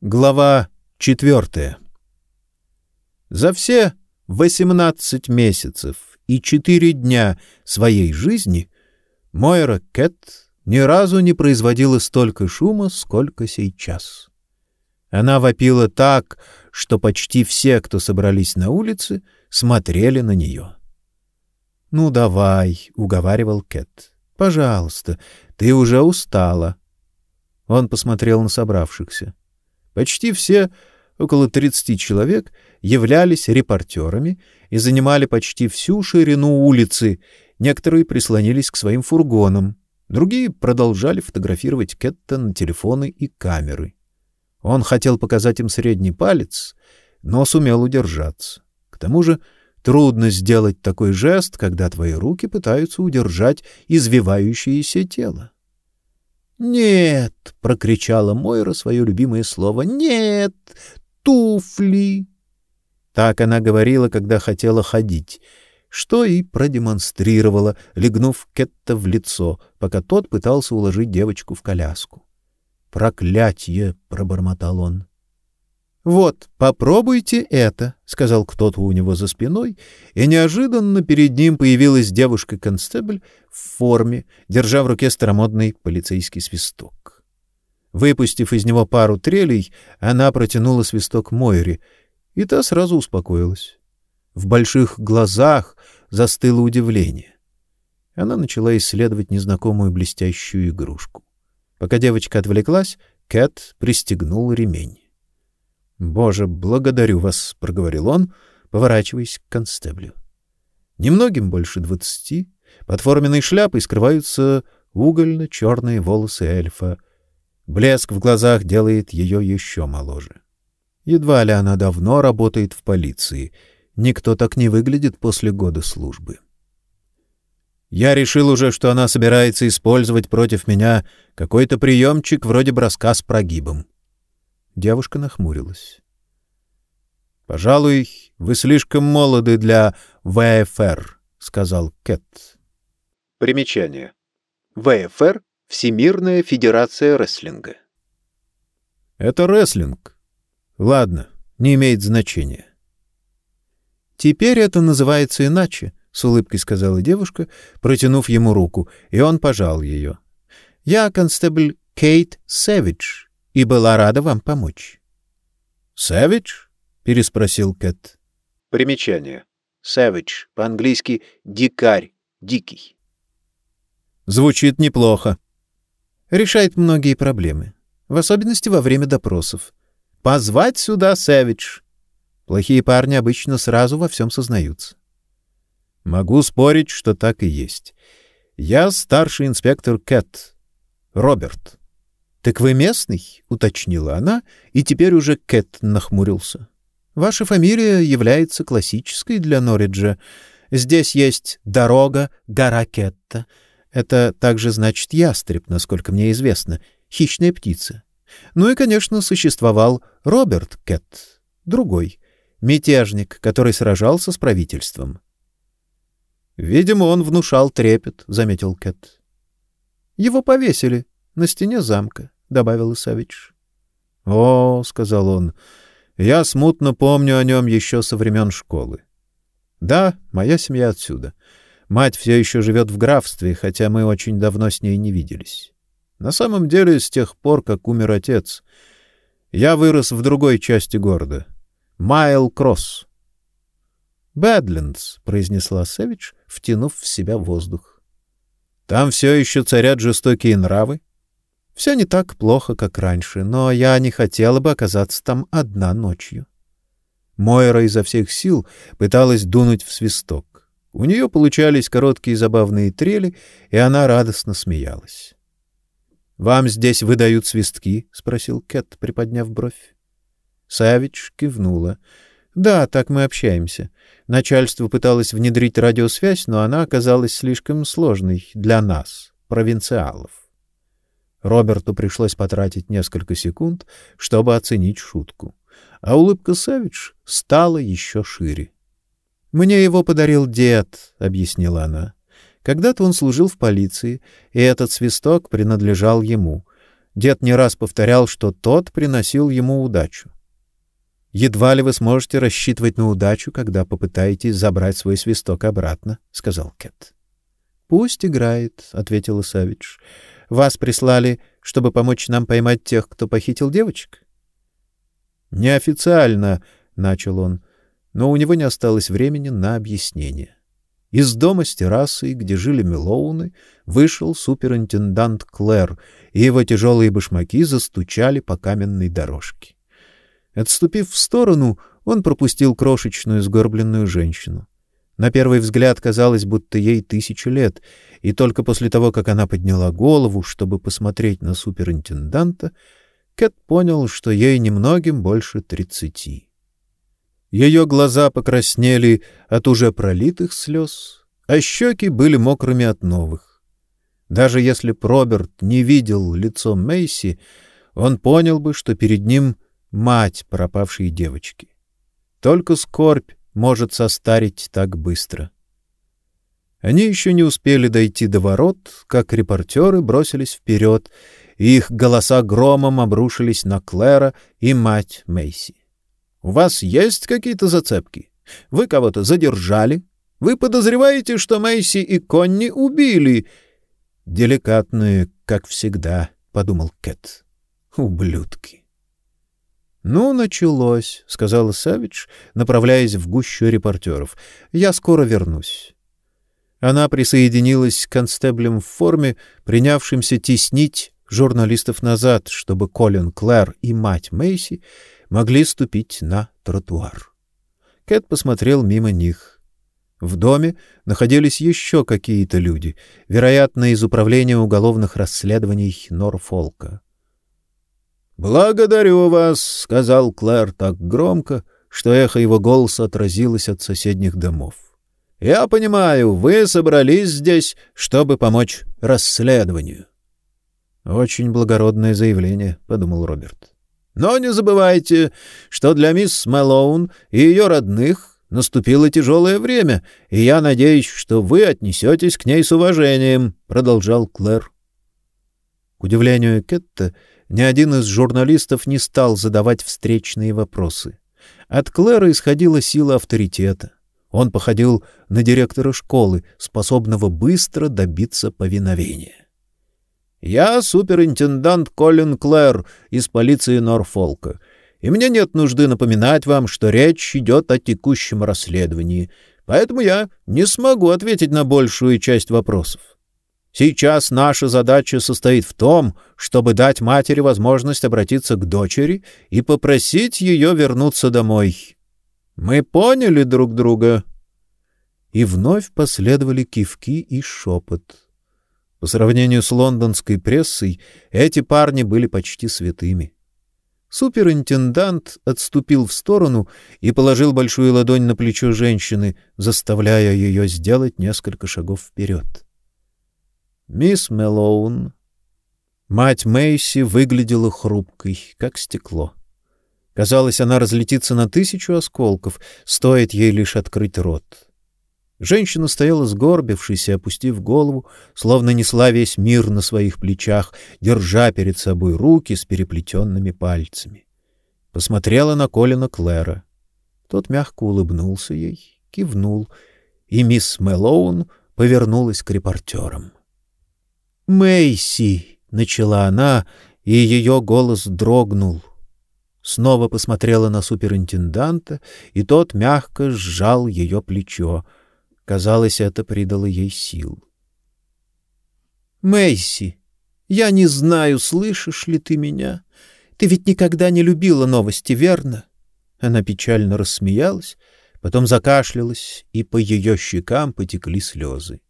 Глава четвертая. За все 18 месяцев и 4 дня своей жизни Мойра Кэт ни разу не производила столько шума, сколько сейчас. Она вопила так, что почти все, кто собрались на улице, смотрели на нее. «Ну давай», — уговаривал Кэт. «Пожалуйста, ты уже устала». Он посмотрел на собравшихся. Почти все, около 30 человек, являлись репортерами и занимали почти всю ширину улицы, некоторые прислонились к своим фургонам, другие продолжали фотографировать Кетта на телефоны и камеры. Он хотел показать им средний палец, но сумел удержаться. К тому же трудно сделать такой жест, когда твои руки пытаются удержать извивающееся тело. «Нет!» — прокричала Мойра свое любимое слово. «Нет! Туфли!» Так она говорила, когда хотела ходить, что и продемонстрировала, легнув Кетта в лицо, пока тот пытался уложить девочку в коляску. «Проклятье!» — пробормотал он. «Вот, попробуйте это», — сказал кто-то у него за спиной, и неожиданно перед ним появилась девушка-констебль в форме, держа в руке старомодный полицейский свисток. Выпустив из него пару трелей, она протянула свисток Мойре, и та сразу успокоилась. В больших глазах застыло удивление. Она начала исследовать незнакомую блестящую игрушку. Пока девочка отвлеклась, Кэт пристегнул ремень. Боже, благодарю вас, проговорил он, поворачиваясь к констеблю. Немногим больше двадцати, под форменной шляпой скрываются угольно черные волосы эльфа. Блеск в глазах делает ее еще моложе. Едва ли она давно работает в полиции. Никто так не выглядит после года службы. Я решил уже, что она собирается использовать против меня какой-то приемчик вроде броска с прогибом. Девушка нахмурилась. Пожалуй, вы слишком молоды для ВФР, сказал Кэт. Примечание. ВФР Всемирная федерация рестлинга. Это рестлинг. Ладно, не имеет значения. Теперь это называется иначе, с улыбкой сказала девушка, протянув ему руку, и он пожал ее. Я констебль Кейт Сэвидж и была рада вам помочь. Savage? переспросил Кэт. Примечание. Savage, по-английски дикарь, дикий. Звучит неплохо. Решает многие проблемы, в особенности во время допросов. Позвать сюда Savage. Плохие парни обычно сразу во всем сознаются. Могу спорить, что так и есть. Я старший инспектор Кэт. Роберт. Так вы местный, уточнила она, и теперь уже Кэт нахмурился. Ваша фамилия является классической для Норриджа. Здесь есть дорога гора Кетта. Это также значит ястреб, насколько мне известно, хищная птица. Ну и, конечно, существовал Роберт Кэт, другой, мятежник, который сражался с правительством. Видимо, он внушал трепет, заметил Кэт. Его повесили на стене замка добавил Исавич. О, сказал он. Я смутно помню о нем еще со времен школы. Да, моя семья отсюда. Мать все еще живет в графстве, хотя мы очень давно с ней не виделись. На самом деле, с тех пор, как умер отец, я вырос в другой части города. Майл-Кросс. «Бэдлендс», — произнесла Севич, втянув в себя воздух. «Там все еще царят жестокие нравы?» Все не так плохо, как раньше, но я не хотела бы оказаться там одна ночью. Мойра изо всех сил пыталась дунуть в свисток. У нее получались короткие забавные трели, и она радостно смеялась. Вам здесь выдают свистки? спросил Кэт, приподняв бровь. Савич кивнула. Да, так мы общаемся. Начальство пыталось внедрить радиосвязь, но она оказалась слишком сложной для нас, провинциалов. Роберту пришлось потратить несколько секунд, чтобы оценить шутку, а улыбка Савич стала еще шире. Мне его подарил дед, объяснила она. Когда-то он служил в полиции, и этот свисток принадлежал ему. Дед не раз повторял, что тот приносил ему удачу. Едва ли вы сможете рассчитывать на удачу, когда попытаетесь забрать свой свисток обратно, сказал Кэт. Пусть играет, ответила Савич. Вас прислали, чтобы помочь нам поймать тех, кто похитил девочек? Неофициально, начал он, но у него не осталось времени на объяснение. Из дома с террасой, где жили Мелоуны, вышел суперинтендант Клэр, и его тяжелые башмаки застучали по каменной дорожке. Отступив в сторону, он пропустил крошечную сгорбленную женщину. На первый взгляд казалось, будто ей тысячу лет, и только после того, как она подняла голову, чтобы посмотреть на суперинтенданта, Кэт понял, что ей немногим больше тридцати. Ее глаза покраснели от уже пролитых слез, а щеки были мокрыми от новых. Даже если б Роберт не видел лицо Мейси, он понял бы, что перед ним мать пропавшей девочки. Только скорбь может состарить так быстро. Они еще не успели дойти до ворот, как репортеры бросились вперед, и их голоса громом обрушились на Клэра и мать Мейси. У вас есть какие-то зацепки? Вы кого-то задержали? Вы подозреваете, что Мэйси и Конни убили? Деликатные, как всегда, подумал Кэт. Ублюдки. Ну, началось, сказала Савич, направляясь в гущу репортеров. Я скоро вернусь. Она присоединилась к констеблям в форме, принявшимся теснить журналистов назад, чтобы Колин Клэр и мать Мэйси могли ступить на тротуар. Кэт посмотрел мимо них. В доме находились еще какие-то люди, вероятно, из управления уголовных расследований Норфолка. «Благодарю вас», — сказал Клэр так громко, что эхо его голоса отразилось от соседних домов. «Я понимаю, вы собрались здесь, чтобы помочь расследованию». «Очень благородное заявление», — подумал Роберт. Но не забывайте, что для мисс Мэлоун и ее родных наступило тяжелое время, и я надеюсь, что вы отнесетесь к ней с уважением, продолжал Клэр. К удивлению Кетта, ни один из журналистов не стал задавать встречные вопросы. От Клэра исходила сила авторитета. Он походил на директора школы, способного быстро добиться повиновения. Я суперинтендант Колин Клэр из полиции Норфолка, и мне нет нужды напоминать вам, что речь идет о текущем расследовании, поэтому я не смогу ответить на большую часть вопросов. Сейчас наша задача состоит в том, чтобы дать матери возможность обратиться к дочери и попросить ее вернуться домой. Мы поняли друг друга. И вновь последовали кивки и шепот. По сравнению с лондонской прессой, эти парни были почти святыми. Суперинтендант отступил в сторону и положил большую ладонь на плечо женщины, заставляя ее сделать несколько шагов вперед. Мисс Мэлоун, мать Мэйси, выглядела хрупкой, как стекло. Казалось, она разлетится на тысячу осколков, стоит ей лишь открыть рот. Женщина стояла сгорбившись и опустив голову, словно несла весь мир на своих плечах, держа перед собой руки с переплетенными пальцами. Посмотрела на Колина Клэра. Тот мягко улыбнулся ей, кивнул, и мисс Мэлоун повернулась к репортерам. «Мэйси!» — начала она, и ее голос дрогнул. Снова посмотрела на суперинтенданта, и тот мягко сжал ее плечо — Казалось, это придало ей сил. Мэйси, я не знаю, слышишь ли ты меня. Ты ведь никогда не любила новости, верно? Она печально рассмеялась, потом закашлялась, и по ее щекам потекли слезы.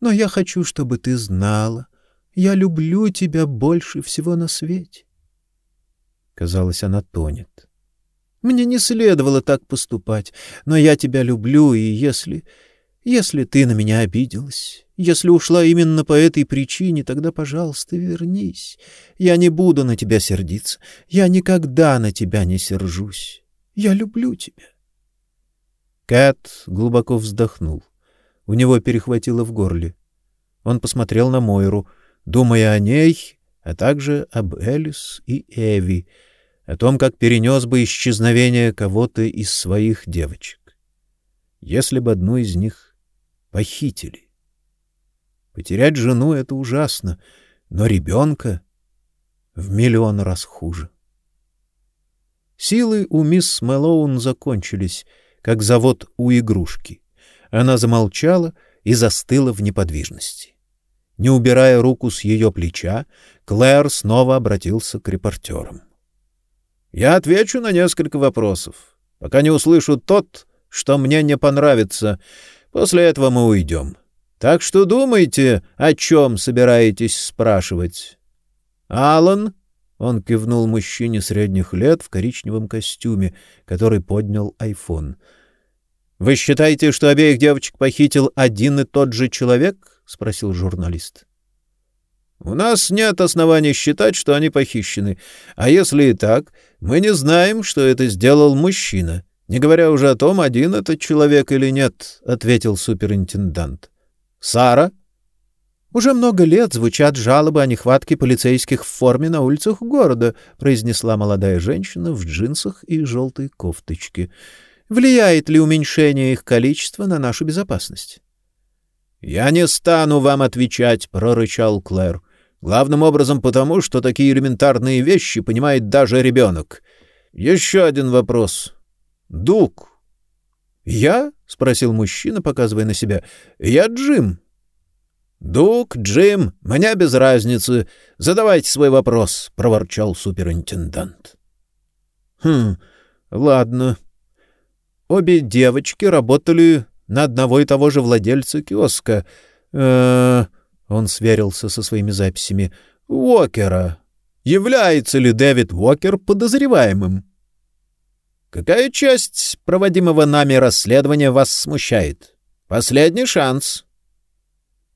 Но я хочу, чтобы ты знала, я люблю тебя больше всего на свете. Казалось, она тонет. Мне не следовало так поступать, но я тебя люблю, и если если ты на меня обиделась, если ушла именно по этой причине, тогда, пожалуйста, вернись. Я не буду на тебя сердиться. Я никогда на тебя не сержусь. Я люблю тебя. Кэт глубоко вздохнул. У него перехватило в горле. Он посмотрел на Мойру. Думая о ней, а также об Элис и Эви, о том, как перенес бы исчезновение кого-то из своих девочек. Если бы одну из них похитили. Потерять жену — это ужасно, но ребенка в миллион раз хуже. Силы у мисс Мэлоун закончились, как завод у игрушки. Она замолчала и застыла в неподвижности. Не убирая руку с ее плеча, Клэр снова обратился к репортерам. Я отвечу на несколько вопросов, пока не услышу тот, что мне не понравится. После этого мы уйдем. Так что думайте, о чем собираетесь спрашивать. Алан, он кивнул мужчине средних лет в коричневом костюме, который поднял айфон. Вы считаете, что обеих девочек похитил один и тот же человек? спросил журналист. У нас нет оснований считать, что они похищены. А если и так, мы не знаем, что это сделал мужчина. Не говоря уже о том, один это человек или нет, ответил суперинтендант. Сара уже много лет звучат жалобы о нехватке полицейских в форме на улицах города, произнесла молодая женщина в джинсах и желтой кофточке. Влияет ли уменьшение их количества на нашу безопасность? Я не стану вам отвечать, прорычал Клэр. Главным образом потому, что такие элементарные вещи понимает даже ребенок. Еще один вопрос. Дук. Я? спросил мужчина, показывая на себя. Я Джим. Дук, Джим, меня без разницы. Задавайте свой вопрос, проворчал суперинтендант. Хм, ладно. Обе девочки работали на одного и того же владельца киоска. Э-э он сверился со своими записями. Уокера. Является ли Дэвид Уокер подозреваемым? Какая часть проводимого нами расследования вас смущает? Последний шанс.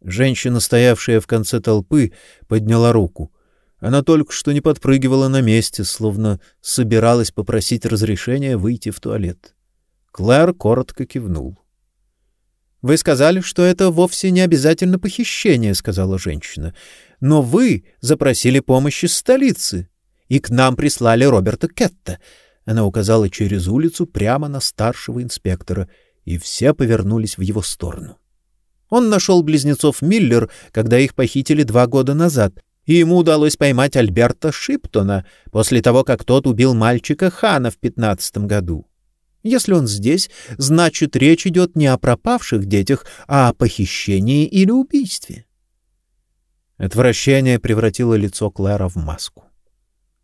Женщина, стоявшая в конце толпы, подняла руку. Она только что не подпрыгивала на месте, словно собиралась попросить разрешения выйти в туалет. Клэр коротко кивнул. Вы сказали, что это вовсе не обязательно похищение, сказала женщина. Но вы запросили помощь из столицы, и к нам прислали Роберта Кетта. Она указала через улицу прямо на старшего инспектора, и все повернулись в его сторону. Он нашел близнецов Миллер, когда их похитили два года назад, и ему удалось поймать Альберта Шиптона после того, как тот убил мальчика Хана в пятнадцатом году. Если он здесь, значит, речь идет не о пропавших детях, а о похищении или убийстве. Отвращение превратило лицо Клэра в маску.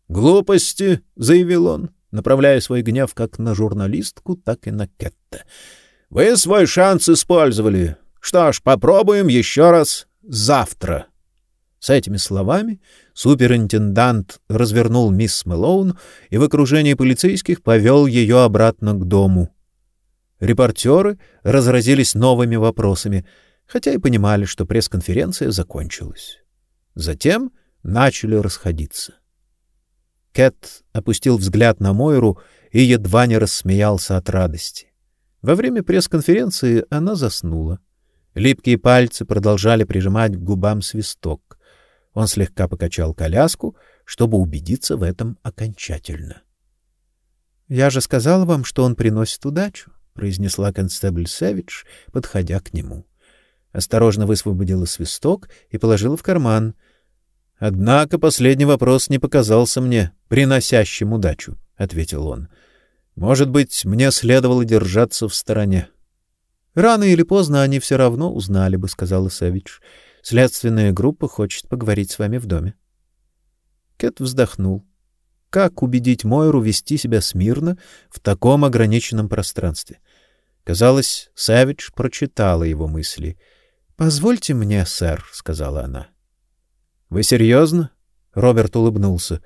«Глупости!» — заявил он, направляя свой гнев как на журналистку, так и на Кетта. «Вы свой шанс использовали. Что ж, попробуем еще раз завтра». С этими словами суперинтендант развернул мисс Мэлоун и в окружении полицейских повел ее обратно к дому. Репортеры разразились новыми вопросами, хотя и понимали, что пресс-конференция закончилась. Затем начали расходиться. Кэт опустил взгляд на Мойру и едва не рассмеялся от радости. Во время пресс-конференции она заснула. Липкие пальцы продолжали прижимать к губам свисток. Он слегка покачал коляску, чтобы убедиться в этом окончательно. Я же сказал вам, что он приносит удачу, произнесла констебль Сэвидж, подходя к нему. Осторожно высвободила свисток и положила в карман. Однако последний вопрос не показался мне приносящим удачу, ответил он. Может быть, мне следовало держаться в стороне. Рано или поздно они все равно узнали бы, сказала Сэвидж. Следственная группа хочет поговорить с вами в доме. Кэт вздохнул. Как убедить Мойру вести себя смирно в таком ограниченном пространстве? Казалось, Савидж прочитала его мысли. "Позвольте мне, сэр", сказала она. "Вы серьезно?» — Роберт улыбнулся.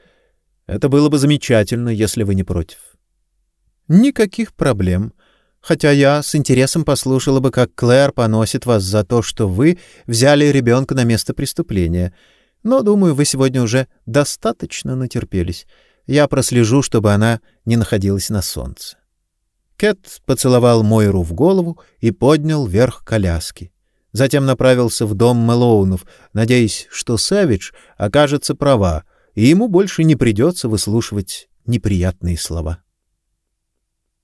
"Это было бы замечательно, если вы не против". "Никаких проблем хотя я с интересом послушала бы, как Клэр поносит вас за то, что вы взяли ребенка на место преступления. Но, думаю, вы сегодня уже достаточно натерпелись. Я прослежу, чтобы она не находилась на солнце. Кэт поцеловал Мойру в голову и поднял вверх коляски. Затем направился в дом Мэлоунов, надеясь, что Сэвидж окажется права, и ему больше не придется выслушивать неприятные слова.